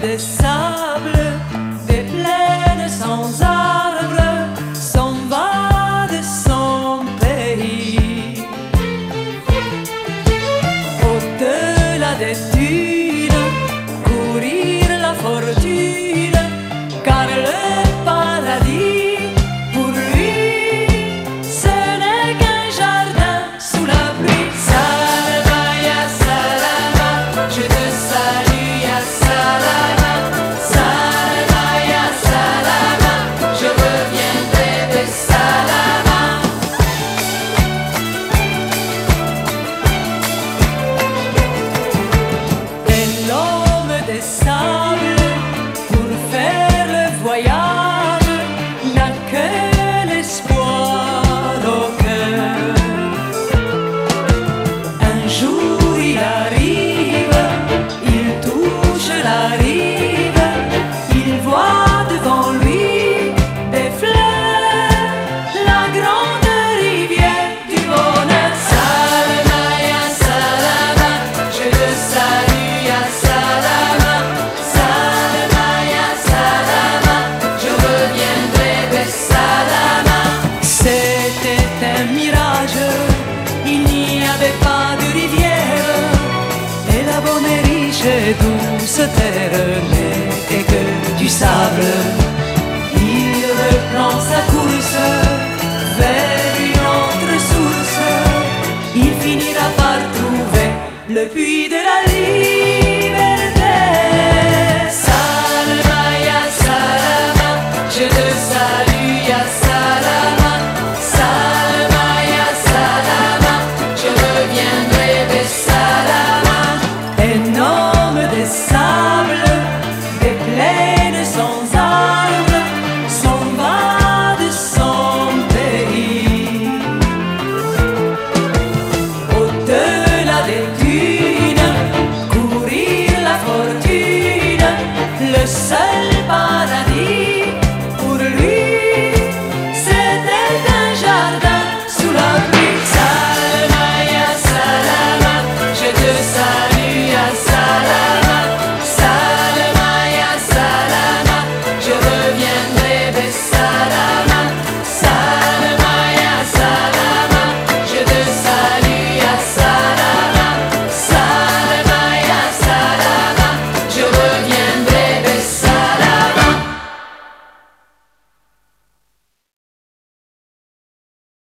des sables, des plaines sans arbres, s'en va de son pays. Au-delà des se terre n'était que du sable. Il reprend sa course vers une autre source. Il finira par trouver le puits de la lune.